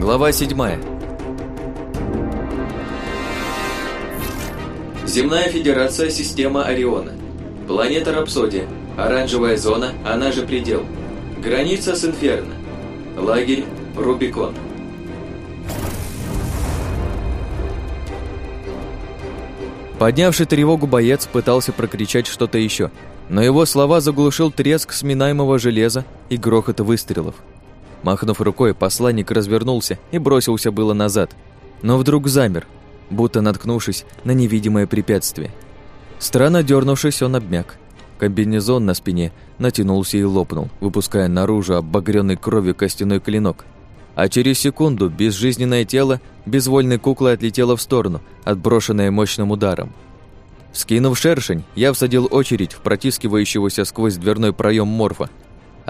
Глава 7 Земная Федерация Система Ориона. Планета Рапсодия. Оранжевая зона, она же предел. Граница с Инферно. Лагерь Рубикон. Поднявший тревогу боец пытался прокричать что-то еще, но его слова заглушил треск сминаемого железа и грохот выстрелов. Махнув рукой, посланник развернулся и бросился было назад, но вдруг замер, будто наткнувшись на невидимое препятствие. Странно дернувшись, он обмяк. Комбинезон на спине натянулся и лопнул, выпуская наружу обогренный кровью костяной клинок – а через секунду безжизненное тело безвольной куклы отлетело в сторону, отброшенное мощным ударом. Скинув шершень, я всадил очередь в протискивающегося сквозь дверной проем морфа.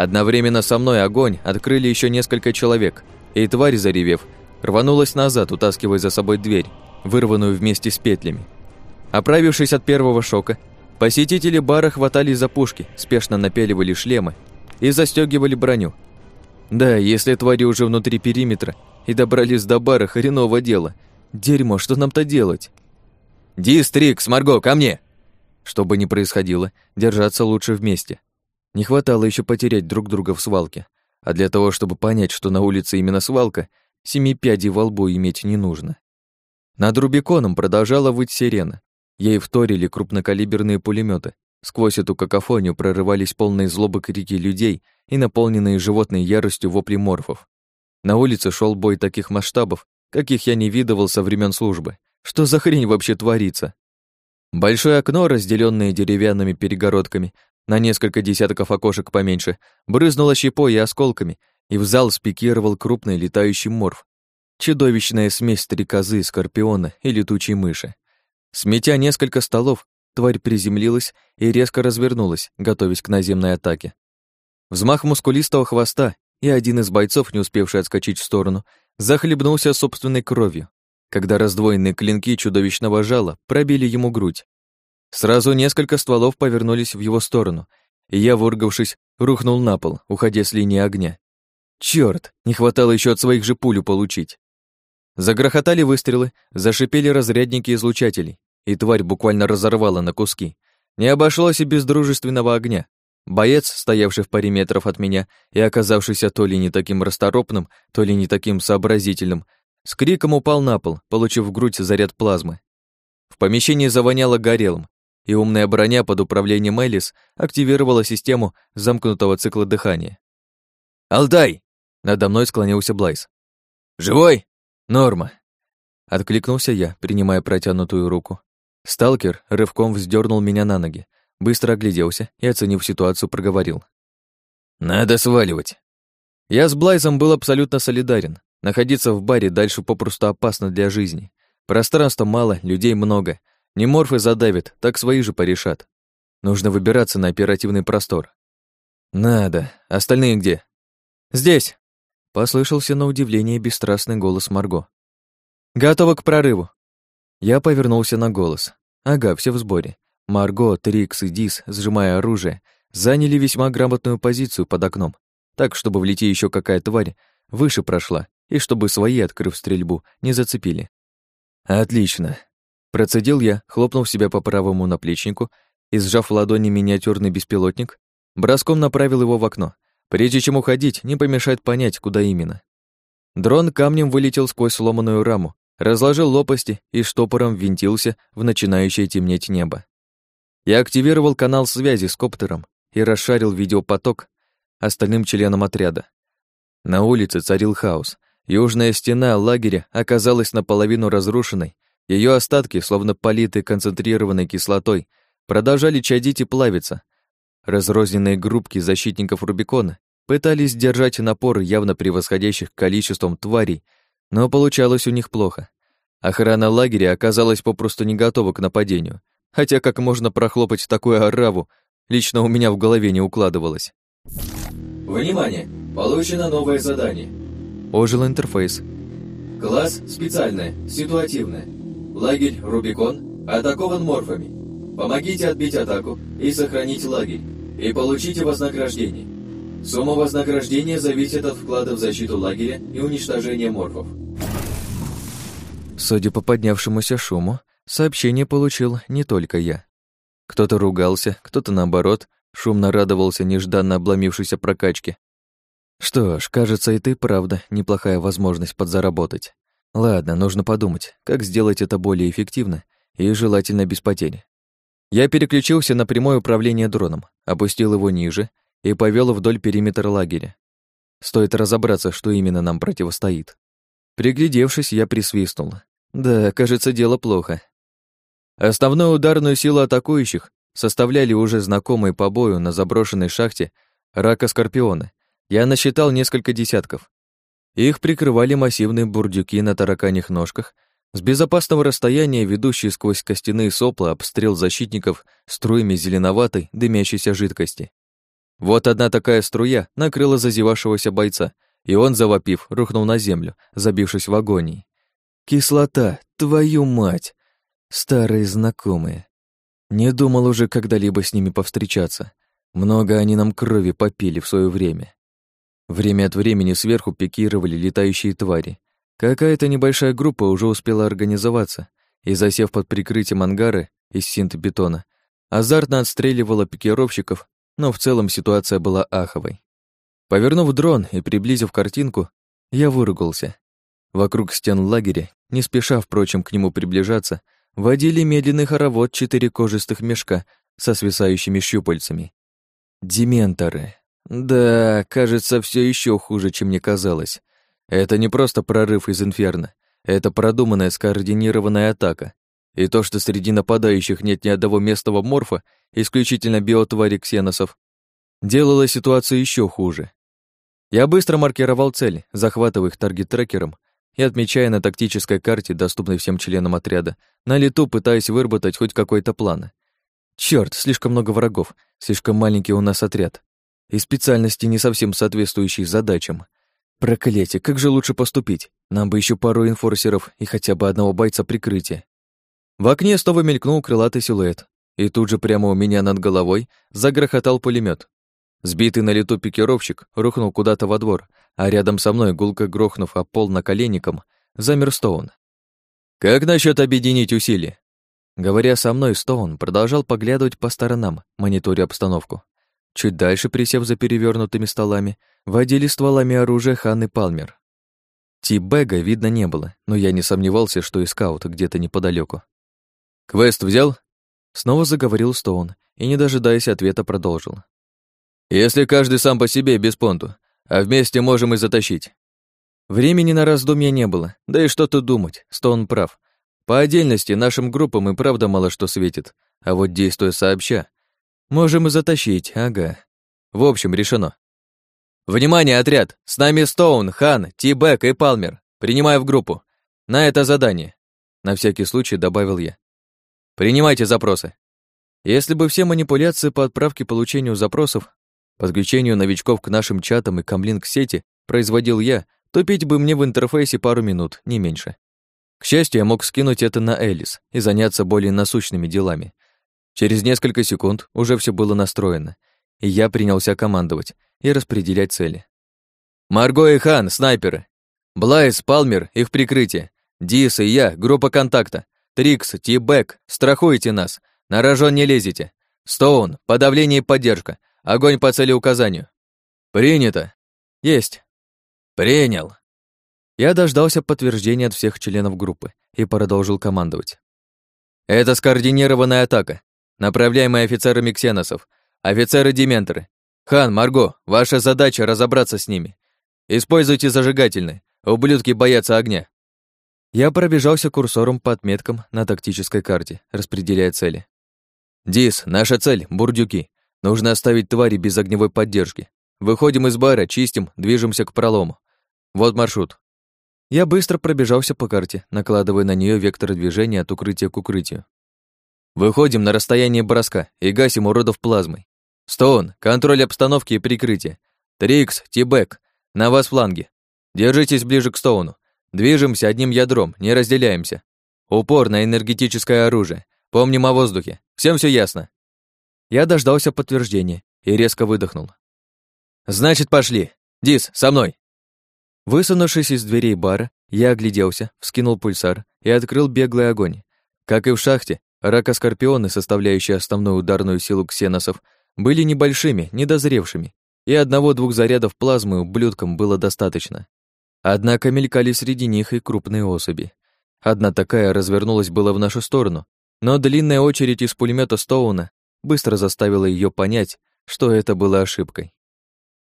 Одновременно со мной огонь открыли еще несколько человек, и тварь, заревев, рванулась назад, утаскивая за собой дверь, вырванную вместе с петлями. Оправившись от первого шока, посетители бара хватались за пушки, спешно напяливали шлемы и застегивали броню, да, если твари уже внутри периметра и добрались до бара, хреново дело. Дерьмо, что нам-то делать? Дистрикс, Марго, ко мне! Что бы ни происходило, держаться лучше вместе. Не хватало еще потерять друг друга в свалке. А для того, чтобы понять, что на улице именно свалка, семи пядей во лбу иметь не нужно. Над Рубиконом продолжала выть сирена. Ей вторили крупнокалиберные пулеметы. Сквозь эту какофонию прорывались полные злобы крики людей и наполненные животной яростью вопли морфов. На улице шел бой таких масштабов, каких я не видывал со времен службы. Что за хрень вообще творится? Большое окно, разделенное деревянными перегородками, на несколько десятков окошек поменьше, брызнуло щепой и осколками, и в зал спикировал крупный летающий морф. Чудовищная смесь стрекозы, скорпиона и летучей мыши. Сметя несколько столов, тварь приземлилась и резко развернулась, готовясь к наземной атаке. Взмах мускулистого хвоста, и один из бойцов, не успевший отскочить в сторону, захлебнулся собственной кровью, когда раздвоенные клинки чудовищного жала пробили ему грудь. Сразу несколько стволов повернулись в его сторону, и я, выргавшись, рухнул на пол, уходя с линии огня. Чёрт, не хватало еще от своих же пулю получить. Загрохотали выстрелы, зашипели разрядники излучателей, и тварь буквально разорвала на куски. Не обошлось и без дружественного огня, Боец, стоявший в паре метров от меня и оказавшийся то ли не таким расторопным, то ли не таким сообразительным, с криком упал на пол, получив в грудь заряд плазмы. В помещении завоняло горелым, и умная броня под управлением Элис активировала систему замкнутого цикла дыхания. «Алтай!» — надо мной склонился Блайс. «Живой?» «Норма!» Откликнулся я, принимая протянутую руку. Сталкер рывком вздернул меня на ноги, Быстро огляделся и, оценив ситуацию, проговорил. «Надо сваливать». Я с Блайзом был абсолютно солидарен. Находиться в баре дальше попросту опасно для жизни. Пространства мало, людей много. Не морфы задавят, так свои же порешат. Нужно выбираться на оперативный простор. «Надо. Остальные где?» «Здесь!» — послышался на удивление бесстрастный голос Марго. «Готово к прорыву!» Я повернулся на голос. Ага, все в сборе. Марго, Трикс и Дис, сжимая оружие, заняли весьма грамотную позицию под окном, так, чтобы в лете еще какая тварь выше прошла, и чтобы свои, открыв стрельбу, не зацепили. «Отлично!» Процедил я, хлопнув себя по правому наплечнику и, сжав в ладони миниатюрный беспилотник, броском направил его в окно. Прежде чем уходить, не помешает понять, куда именно. Дрон камнем вылетел сквозь сломанную раму, разложил лопасти и штопором винтился в начинающее темнеть небо. Я активировал канал связи с коптером и расшарил видеопоток остальным членам отряда. На улице царил хаос. Южная стена лагеря оказалась наполовину разрушенной. Ее остатки, словно политые концентрированной кислотой, продолжали чадить и плавиться. Разрозненные группки защитников Рубикона пытались сдержать напор явно превосходящих количеством тварей, но получалось у них плохо. Охрана лагеря оказалась попросту не готова к нападению, Хотя как можно прохлопать такую ораву, лично у меня в голове не укладывалось. Внимание! Получено новое задание. Ожил интерфейс. Класс специальное, ситуативное. Лагерь Рубикон атакован морфами. Помогите отбить атаку и сохранить лагерь, и получите вознаграждение. Сумма вознаграждения зависит от вклада в защиту лагеря и уничтожения морфов. Судя по поднявшемуся шуму, сообщение получил не только я. Кто-то ругался, кто-то, наоборот, шумно радовался нежданно обломившейся прокачке. Что ж, кажется, и ты правда неплохая возможность подзаработать. Ладно, нужно подумать, как сделать это более эффективно и желательно без потерь. Я переключился на прямое управление дроном, опустил его ниже и повел вдоль периметра лагеря. Стоит разобраться, что именно нам противостоит. Приглядевшись, я присвистнул. Да, кажется, дело плохо. Основную ударную силу атакующих составляли уже знакомые по бою на заброшенной шахте рака Скорпиона. Я насчитал несколько десятков. Их прикрывали массивные бурдюки на тараканьих ножках, с безопасного расстояния ведущие сквозь костяные сопла обстрел защитников струями зеленоватой дымящейся жидкости. Вот одна такая струя накрыла зазевавшегося бойца, и он, завопив, рухнул на землю, забившись в агонии. Кислота, твою мать! Старые знакомые. Не думал уже когда-либо с ними повстречаться. Много они нам крови попили в свое время. Время от времени сверху пикировали летающие твари. Какая-то небольшая группа уже успела организоваться и, засев под прикрытием ангары из синтебетона, азартно отстреливала пикировщиков, но в целом ситуация была аховой. Повернув дрон и приблизив картинку, я выругался. Вокруг стен лагеря, не спеша, впрочем, к нему приближаться, водили медленный хоровод четыре кожистых мешка со свисающими щупальцами. Дементоры. Да, кажется, все еще хуже, чем мне казалось. Это не просто прорыв из инферно. Это продуманная, скоординированная атака. И то, что среди нападающих нет ни одного местного морфа, исключительно биотвари ксеносов, делало ситуацию еще хуже. Я быстро маркировал цель, захватывая их таргет-трекером и отмечая на тактической карте, доступной всем членам отряда, на лету пытаясь выработать хоть какой-то план. Черт, слишком много врагов, слишком маленький у нас отряд и специальности, не совсем соответствующие задачам. Проклятие, как же лучше поступить? Нам бы еще пару инфорсеров и хотя бы одного бойца прикрытия. В окне снова мелькнул крылатый силуэт, и тут же прямо у меня над головой загрохотал пулемет. Сбитый на лету пикировщик рухнул куда-то во двор, а рядом со мной, гулко грохнув о пол наколенником, замер Стоун. «Как насчет объединить усилия?» Говоря со мной, Стоун продолжал поглядывать по сторонам, мониторя обстановку. Чуть дальше, присев за перевернутыми столами, водили стволами оружия Хан и Палмер. Ти-бэга видно не было, но я не сомневался, что и скаут где-то неподалеку. «Квест взял?» Снова заговорил Стоун и, не дожидаясь ответа, продолжил. «Если каждый сам по себе, без понту, а вместе можем и затащить». Времени на раздумья не было, да и что тут думать, Стоун прав. По отдельности нашим группам и правда мало что светит, а вот действуя сообща, Можем и затащить, ага. В общем, решено. Внимание, отряд! С нами Стоун, Хан, Ти-Бэк и Палмер. Принимаю в группу. На это задание. На всякий случай добавил я. Принимайте запросы. Если бы все манипуляции по отправке получению запросов, подключению новичков к нашим чатам и камлинг сети производил я, то пить бы мне в интерфейсе пару минут, не меньше. К счастью, я мог скинуть это на Элис и заняться более насущными делами, Через несколько секунд уже все было настроено, и я принялся командовать и распределять цели. «Марго и Хан, снайперы! Блайс, Палмер, их прикрытие! Дис и я, группа контакта! Трикс, Ти-Бэк, страхуйте нас! На рожон не лезете! Стоун, подавление и поддержка! Огонь по цели указанию!» «Принято!» «Есть!» «Принял!» Я дождался подтверждения от всех членов группы и продолжил командовать. «Это скоординированная атака направляемые офицерами ксеносов, офицеры-дементоры. Хан, Марго, ваша задача разобраться с ними. Используйте зажигательные, ублюдки боятся огня. Я пробежался курсором по отметкам на тактической карте, распределяя цели. Дис, наша цель — бурдюки. Нужно оставить твари без огневой поддержки. Выходим из бара, чистим, движемся к пролому. Вот маршрут. Я быстро пробежался по карте, накладывая на нее вектор движения от укрытия к укрытию. Выходим на расстояние броска и гасим уродов плазмой. Стоун, контроль обстановки и прикрытие. Трикс, Тибек, на вас фланги. Держитесь ближе к Стоуну. Движемся одним ядром, не разделяемся. Упор на энергетическое оружие. Помним о воздухе. Всем все ясно. Я дождался подтверждения и резко выдохнул. «Значит, пошли! Дис, со мной!» Высунувшись из дверей бара, я огляделся, вскинул пульсар и открыл беглый огонь. Как и в шахте, рака-скорпионы, составляющие основную ударную силу ксеносов, были небольшими, недозревшими, и одного-двух зарядов плазмы ублюдкам было достаточно. Однако мелькали среди них и крупные особи. Одна такая развернулась было в нашу сторону, но длинная очередь из пулемета Стоуна быстро заставила ее понять, что это было ошибкой.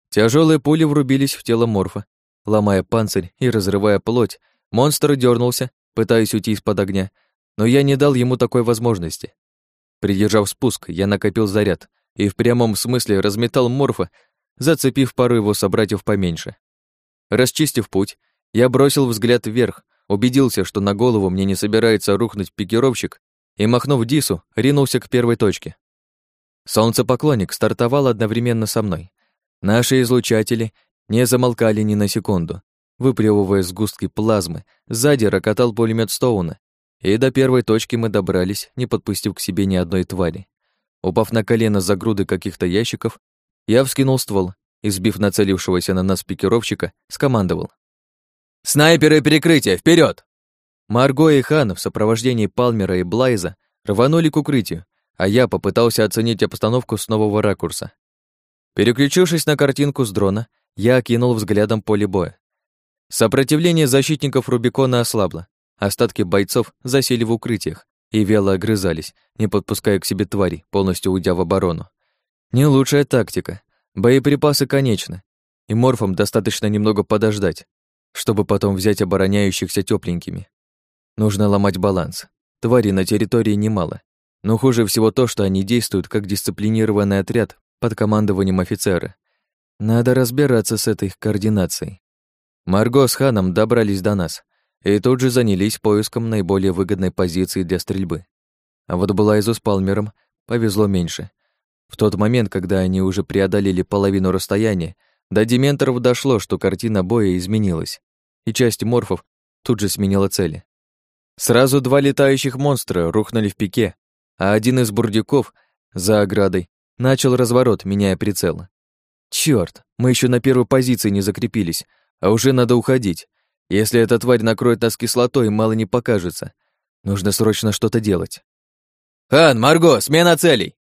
Тяжелые пули врубились в тело Морфа, ломая панцирь и разрывая плоть. Монстр дернулся, пытаясь уйти из-под огня, но я не дал ему такой возможности. Придержав спуск, я накопил заряд и в прямом смысле разметал Морфа, зацепив пару его собратьев поменьше. Расчистив путь, я бросил взгляд вверх, убедился, что на голову мне не собирается рухнуть пикировщик, и, махнув Дису, ринулся к первой точке. Солнцепоклонник стартовал одновременно со мной. Наши излучатели не замолкали ни на секунду. Выплевывая сгустки плазмы, сзади рокотал пулемет Стоуна, и до первой точки мы добрались, не подпустив к себе ни одной твари. Упав на колено за груды каких-то ящиков, я вскинул ствол и, сбив нацелившегося на нас пикировщика, скомандовал. «Снайперы перекрытия, вперед! Марго и Хан в сопровождении Палмера и Блайза рванули к укрытию, а я попытался оценить обстановку с нового ракурса. Переключившись на картинку с дрона, я окинул взглядом поле боя. Сопротивление защитников Рубикона ослабло. Остатки бойцов засели в укрытиях и вяло огрызались, не подпуская к себе твари, полностью уйдя в оборону. Не лучшая тактика. Боеприпасы конечны, и морфам достаточно немного подождать, чтобы потом взять обороняющихся тепленькими. Нужно ломать баланс. Твари на территории немало, но хуже всего то, что они действуют как дисциплинированный отряд под командованием офицера. Надо разбираться с этой координацией. Марго с Ханом добрались до нас и тут же занялись поиском наиболее выгодной позиции для стрельбы. А вот Блайзу с Палмером повезло меньше. В тот момент, когда они уже преодолели половину расстояния, до дементоров дошло, что картина боя изменилась, и часть морфов тут же сменила цели. Сразу два летающих монстра рухнули в пике, а один из бурдюков за оградой начал разворот, меняя прицел. Чёрт, мы еще на первой позиции не закрепились, а уже надо уходить. Если эта тварь накроет нас кислотой, мало не покажется. Нужно срочно что-то делать. «Хан, Марго, смена целей!»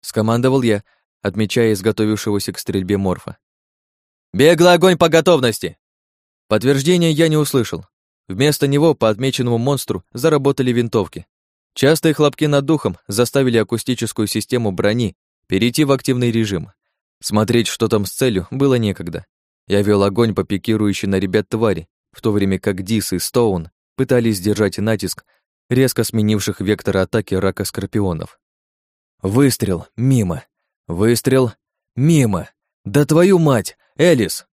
Скомандовал я, отмечая изготовившегося к стрельбе морфа. «Беглый огонь по готовности!» Подтверждения я не услышал. Вместо него по отмеченному монстру заработали винтовки. Частые хлопки над духом заставили акустическую систему брони перейти в активный режим. Смотреть, что там с целью, было некогда. Я вел огонь по пикирующей на ребят твари, в то время как Дис и Стоун пытались сдержать натиск резко сменивших вектор атаки рака скорпионов. Выстрел мимо. Выстрел мимо. Да твою мать, Элис!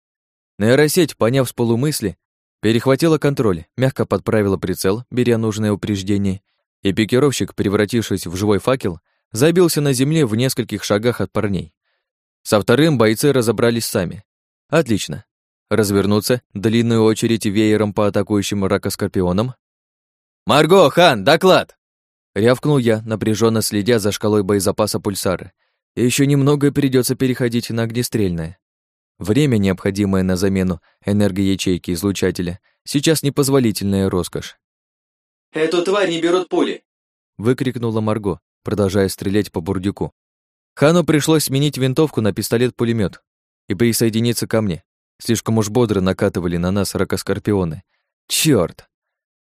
Нейросеть, поняв с полумысли, перехватила контроль, мягко подправила прицел, беря нужное упреждение, и пикировщик, превратившись в живой факел, забился на земле в нескольких шагах от парней. Со вторым бойцы разобрались сами. Отлично. Развернуться, длинную очередь веером по атакующим ракоскорпионам. «Марго, Хан, доклад!» Рявкнул я, напряженно следя за шкалой боезапаса пульсара. Еще немного придется переходить на огнестрельное. Время, необходимое на замену энергоячейки излучателя, сейчас непозволительная роскошь. «Эту тварь не берут пули!» выкрикнула Марго, продолжая стрелять по бурдюку. Хану пришлось сменить винтовку на пистолет пулемет и присоединиться ко мне. Слишком уж бодро накатывали на нас ракоскорпионы. Чёрт!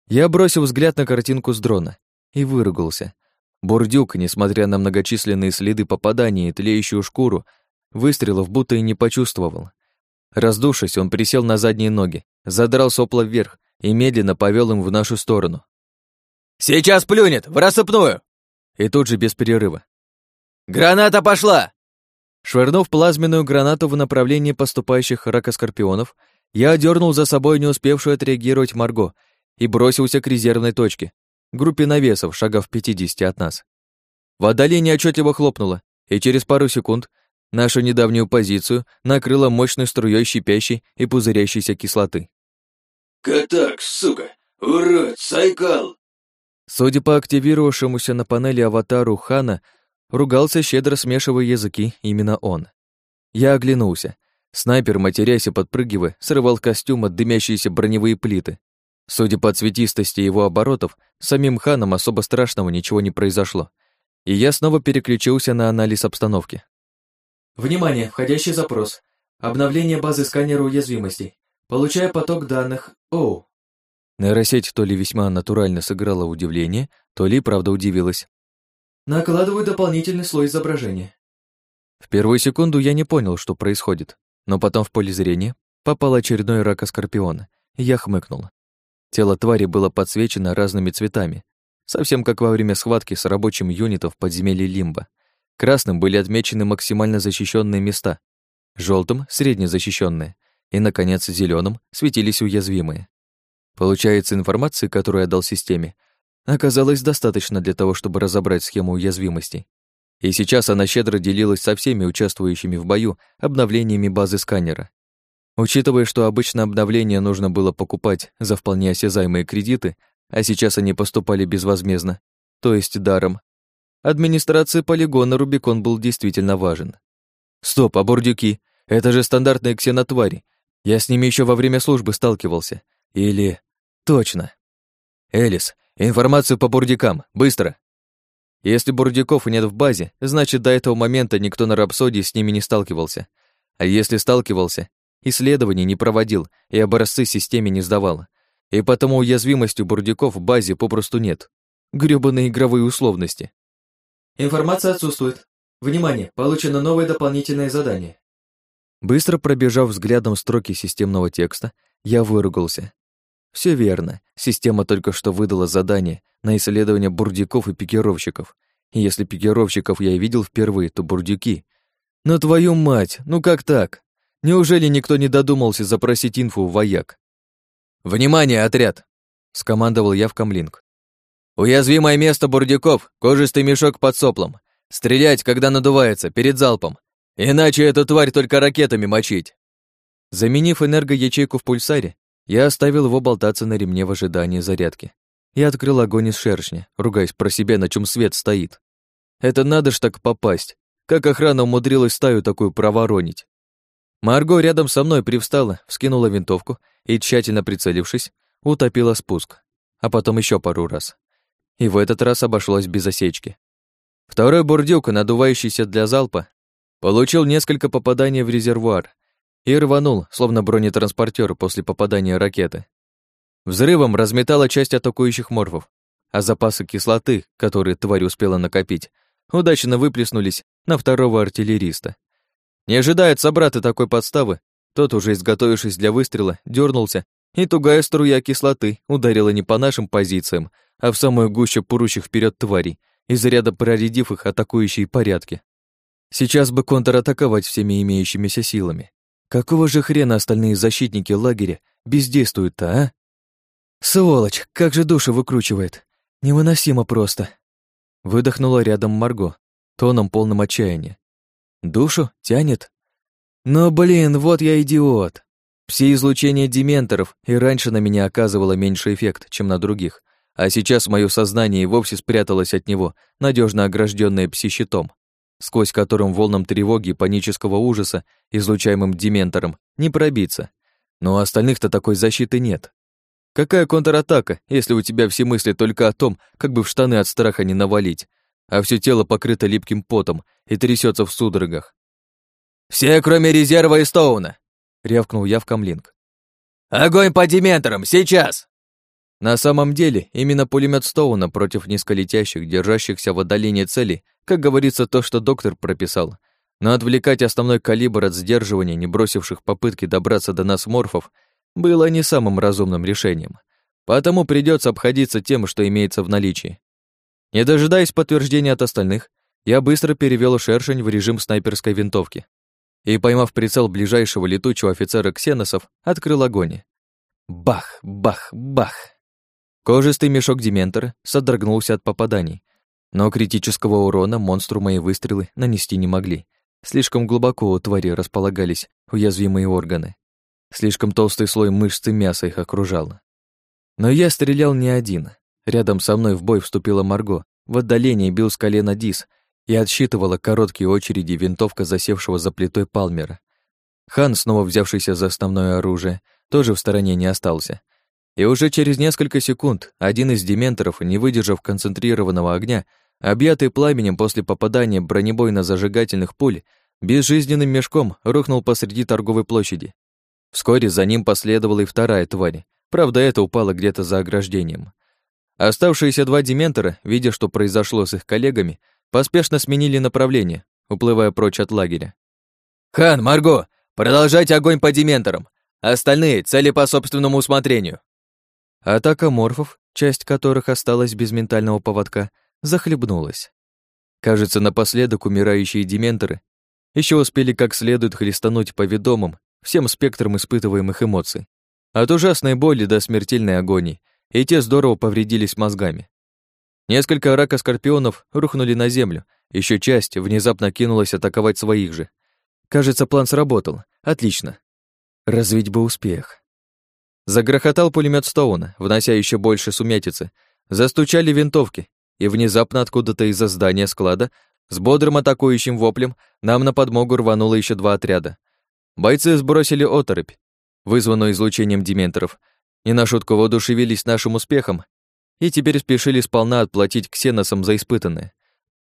Я бросил взгляд на картинку с дрона и выругался. Бурдюк, несмотря на многочисленные следы попадания и тлеющую шкуру, выстрелов будто и не почувствовал. Раздувшись, он присел на задние ноги, задрал сопла вверх и медленно повел им в нашу сторону. «Сейчас плюнет! В рассыпную!» И тут же без перерыва. «Граната пошла!» Швырнув плазменную гранату в направлении поступающих ракоскорпионов, я одернул за собой не успевшую отреагировать Марго и бросился к резервной точке, группе навесов, шагов 50 от нас. В отдалении отчетливо хлопнуло, и через пару секунд нашу недавнюю позицию накрыло мощной струей щипящей и пузырящейся кислоты. «Катак, сука! Урод, сайкал!» Судя по активировавшемуся на панели аватару Хана, ругался щедро смешивая языки именно он. Я оглянулся. Снайпер, матерясь и подпрыгивая, срывал костюм от дымящиеся броневые плиты. Судя по цветистости его оборотов, самим ханом особо страшного ничего не произошло. И я снова переключился на анализ обстановки. Внимание, входящий запрос. Обновление базы сканера уязвимостей. Получая поток данных. Оу. Нейросеть то ли весьма натурально сыграла удивление, то ли правда удивилась. Накладываю дополнительный слой изображения. В первую секунду я не понял, что происходит, но потом в поле зрения попал очередной рака скорпиона, и я хмыкнул. Тело твари было подсвечено разными цветами, совсем как во время схватки с рабочим юнитом в подземелье Лимба. Красным были отмечены максимально защищенные места, желтым — средне защищенные, и, наконец, зеленым светились уязвимые. Получается, информации, которую я дал системе, оказалось достаточно для того, чтобы разобрать схему уязвимостей. И сейчас она щедро делилась со всеми участвующими в бою обновлениями базы сканера. Учитывая, что обычно обновления нужно было покупать за вполне осязаемые кредиты, а сейчас они поступали безвозмездно, то есть даром, администрации полигона Рубикон был действительно важен. Стоп, а бурдюки? Это же стандартные ксенотвари. Я с ними еще во время службы сталкивался. Или... Точно. Элис, информацию по бурдюкам, быстро. Если бурдюков нет в базе, значит, до этого момента никто на Рапсодии с ними не сталкивался. А если сталкивался, исследований не проводил и образцы системе не сдавал. И потому уязвимости у бурдюков в базе попросту нет. Грёбаные игровые условности. Информация отсутствует. Внимание, получено новое дополнительное задание. Быстро пробежав взглядом строки системного текста, я выругался. Все верно, система только что выдала задание на исследование бурдюков и пикировщиков. И если пикировщиков я и видел впервые, то бурдюки. Но твою мать, ну как так? Неужели никто не додумался запросить инфу у вояк? «Внимание, отряд!» — скомандовал я в камлинг. «Уязвимое место бурдюков, кожистый мешок под соплом. Стрелять, когда надувается, перед залпом. Иначе эту тварь только ракетами мочить». Заменив энергоячейку в пульсаре, я оставил его болтаться на ремне в ожидании зарядки и открыл огонь из шершня, ругаясь про себя, на чем свет стоит. Это надо ж так попасть. Как охрана умудрилась стаю такую проворонить. Марго рядом со мной привстала, вскинула винтовку и, тщательно прицелившись, утопила спуск, а потом еще пару раз и в этот раз обошлось без осечки. Второй бурдюк, надувающийся для залпа, получил несколько попаданий в резервуар и рванул, словно бронетранспортер после попадания ракеты. Взрывом разметала часть атакующих морфов, а запасы кислоты, которые тварь успела накопить, удачно выплеснулись на второго артиллериста. Не ожидая от собрата такой подставы, тот, уже изготовившись для выстрела, дернулся, и тугая струя кислоты ударила не по нашим позициям, а в самую гущу пурущих вперед тварей, из ряда проредив их атакующие порядки. Сейчас бы контратаковать всеми имеющимися силами. Какого же хрена остальные защитники лагеря бездействуют-то, а? Сволочь, как же душу выкручивает. Невыносимо просто. Выдохнула рядом Марго, тоном полным отчаяния. Душу тянет? Но, блин, вот я идиот. Все излучения дементоров и раньше на меня оказывало меньше эффект, чем на других, а сейчас мое сознание и вовсе спряталось от него, надежно огражденное пси-щитом, сквозь которым волнам тревоги и панического ужаса, излучаемым дементором, не пробиться. Но у остальных-то такой защиты нет. Какая контратака, если у тебя все мысли только о том, как бы в штаны от страха не навалить, а все тело покрыто липким потом и трясется в судорогах? «Все, кроме резерва и Стоуна!» — рявкнул я в камлинг. «Огонь по дементорам, сейчас!» На самом деле, именно пулемет Стоуна против низколетящих, держащихся в отдалении цели, как говорится, то, что доктор прописал. Но отвлекать основной калибр от сдерживания, не бросивших попытки добраться до нас морфов, было не самым разумным решением. Поэтому придется обходиться тем, что имеется в наличии. Не дожидаясь подтверждения от остальных, я быстро перевел шершень в режим снайперской винтовки и, поймав прицел ближайшего летучего офицера ксеносов, открыл огонь. Бах, бах, бах! Кожистый мешок Дементора содрогнулся от попаданий, но критического урона монстру мои выстрелы нанести не могли. Слишком глубоко у твари располагались уязвимые органы. Слишком толстый слой мышц и мяса их окружал. Но я стрелял не один. Рядом со мной в бой вступила Марго. В отдалении бил с колена Дис и отсчитывала короткие очереди винтовка засевшего за плитой Палмера. Хан, снова взявшийся за основное оружие, тоже в стороне не остался. И уже через несколько секунд один из дементоров, не выдержав концентрированного огня, объятый пламенем после попадания бронебойно-зажигательных пуль, безжизненным мешком рухнул посреди торговой площади. Вскоре за ним последовала и вторая тварь. Правда, это упало где-то за ограждением. Оставшиеся два дементора, видя, что произошло с их коллегами, поспешно сменили направление, уплывая прочь от лагеря. «Хан, Марго, продолжайте огонь по дементорам! Остальные — цели по собственному усмотрению!» Атака морфов, часть которых осталась без ментального поводка, захлебнулась. Кажется, напоследок умирающие дементоры еще успели как следует хлестануть по ведомым всем спектром испытываемых эмоций. От ужасной боли до смертельной агонии, и те здорово повредились мозгами. Несколько рака-скорпионов рухнули на землю, еще часть внезапно кинулась атаковать своих же. Кажется, план сработал. Отлично. Развить бы успех. Загрохотал пулемет Стоуна, внося еще больше сумятицы. Застучали винтовки, и внезапно откуда-то из-за здания склада с бодрым атакующим воплем нам на подмогу рвануло еще два отряда. Бойцы сбросили оторопь, вызванную излучением дементоров, и на шутку воодушевились нашим успехом и теперь спешили сполна отплатить ксеносам за испытанное.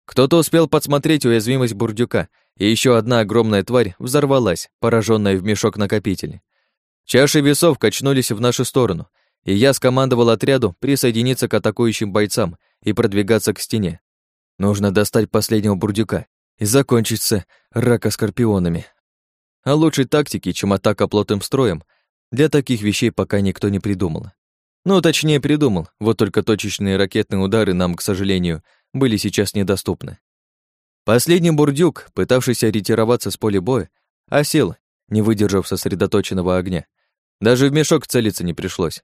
Кто-то успел подсмотреть уязвимость бурдюка, и еще одна огромная тварь взорвалась, пораженная в мешок накопитель. Чаши весов качнулись в нашу сторону, и я скомандовал отряду присоединиться к атакующим бойцам и продвигаться к стене. Нужно достать последнего бурдюка и закончиться рака-скорпионами. А лучшей тактики, чем атака плотным строем, для таких вещей пока никто не придумал. Ну, точнее, придумал, вот только точечные ракетные удары нам, к сожалению, были сейчас недоступны. Последний бурдюк, пытавшийся ретироваться с поля боя, осел, не выдержав сосредоточенного огня. Даже в мешок целиться не пришлось.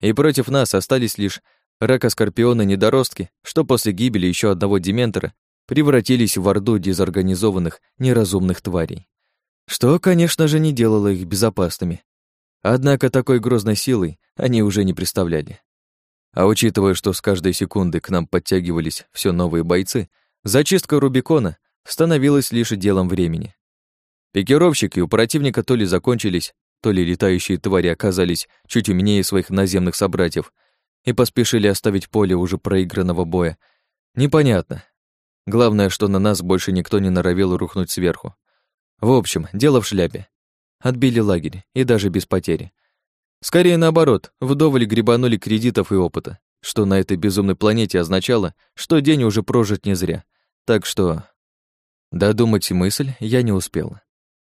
И против нас остались лишь рака-скорпионы-недоростки, что после гибели еще одного дементора превратились в орду дезорганизованных, неразумных тварей. Что, конечно же, не делало их безопасными. Однако такой грозной силой они уже не представляли. А учитывая, что с каждой секунды к нам подтягивались все новые бойцы, зачистка Рубикона становилась лишь делом времени. Пикировщики у противника то ли закончились, то ли летающие твари оказались чуть умнее своих наземных собратьев и поспешили оставить поле уже проигранного боя. Непонятно. Главное, что на нас больше никто не норовил рухнуть сверху. В общем, дело в шляпе. Отбили лагерь, и даже без потери. Скорее наоборот, вдоволь гребанули кредитов и опыта, что на этой безумной планете означало, что день уже прожит не зря. Так что... Додумать мысль я не успел.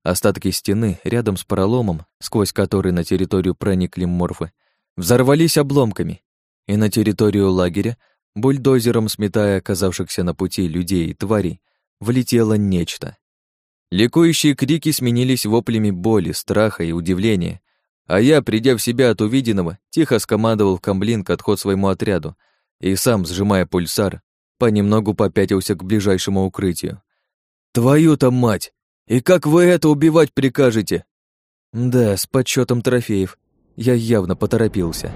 Остатки стены рядом с проломом, сквозь который на территорию проникли морфы, взорвались обломками, и на территорию лагеря, бульдозером сметая оказавшихся на пути людей и тварей, влетело нечто. Ликующие крики сменились воплями боли, страха и удивления, а я, придя в себя от увиденного, тихо скомандовал Камблинк отход своему отряду и сам, сжимая пульсар, понемногу попятился к ближайшему укрытию. «Твою-то мать! И как вы это убивать прикажете?» Да, с подсчетом трофеев я явно поторопился.